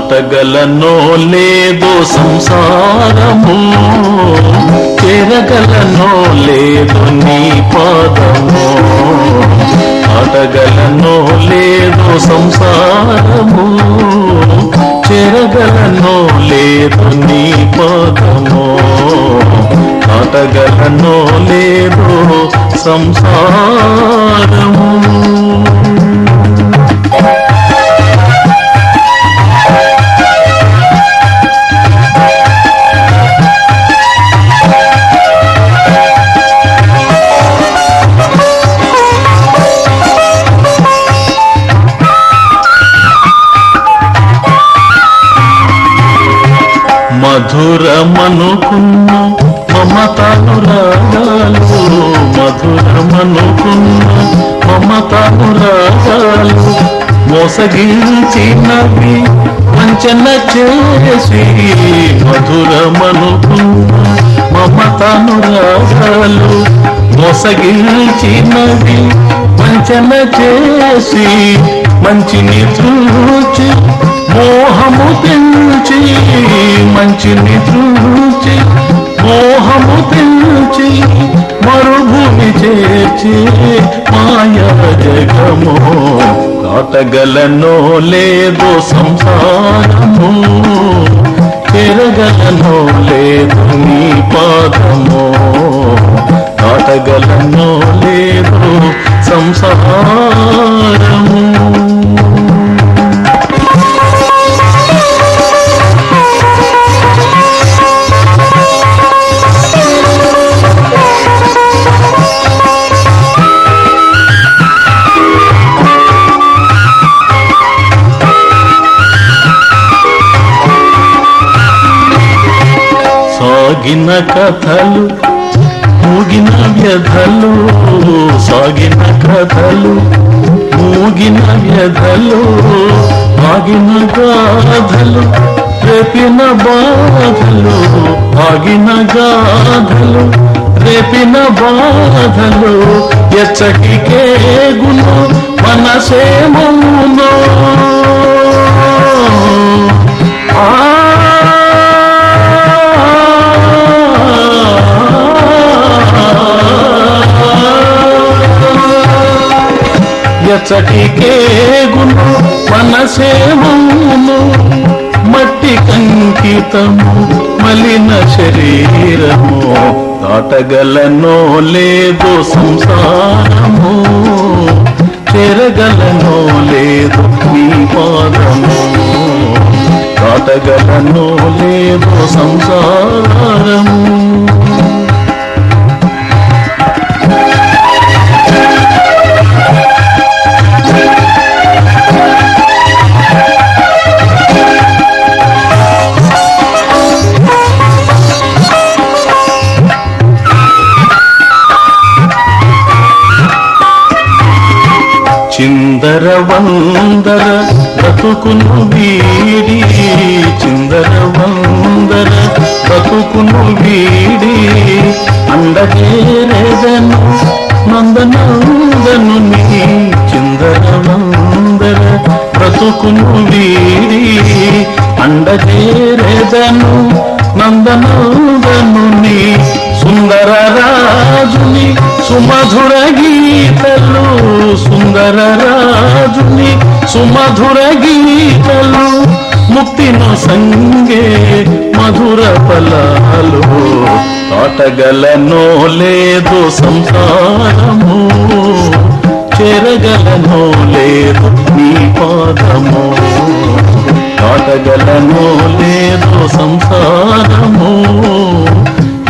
దాటగలనో లేదో సంసారము చేరగలనో లేదో నీ పాదము. దాటగలనో లేదో సంసారము చేరగలనో లేదు నీ పాదము. దాటగలనో లేదో సంసారము. మధురమనుకున్న మమతను రాగాలు మధురమనుకున్న మమతను రాగాలు మోసగించినవి వంచన చేసి మధురమనుకున్న మమతను రాగాలు మోసగించినవి వంచన చేసి మంచిని చూచి మోహము తెంచి మంచిని చూచి మోహము తెంచి మరుభూమి చేర్చి మాయ జగము. దాటగలనో లేదో సంసారము తిరగలనో లేదు నీ పాదము. దాటగలనో లేదు సాగిన కథలు మూగిన వ్యధలు సాగిన కథలు మూగిన వ్యధలు ఆగిన గాథలు రేపిన బాధలు ఆగిన గాథలు రేపిన బాధలు ఎచ్చటికే గును మనసేమౌనో ఎచ్చటికే గును మనసేమౌను మట్టి కంకితము మలిన శరీరము దాటగలనో లేదు సంసారము చేరగలనో లేదు నీ పాదము దాటగలనో లేదు సంసారము. చిందర వందర బతుకును వీడి చిందర వందర బతుకును వీడి అండచేరేదను నందనందను నీ చిందర వందర బ్రతుకును వీడి అండచేరేదను నందనందను నీ సుందర రాజుని సుమధుర గీతలు సుందర రాజుని సుమధుర గీతలు ముక్తిను సంగే మధుర ఫలాలు. దాటగలనో లేదు సంసారము చేరగలనో లేదు నీ పాదము. దాటగలనో లేదు సంసారము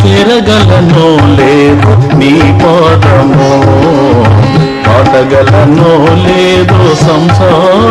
చేరగలనో లేదు నీ పాదము. దాటగలనో లేదు సంసారం.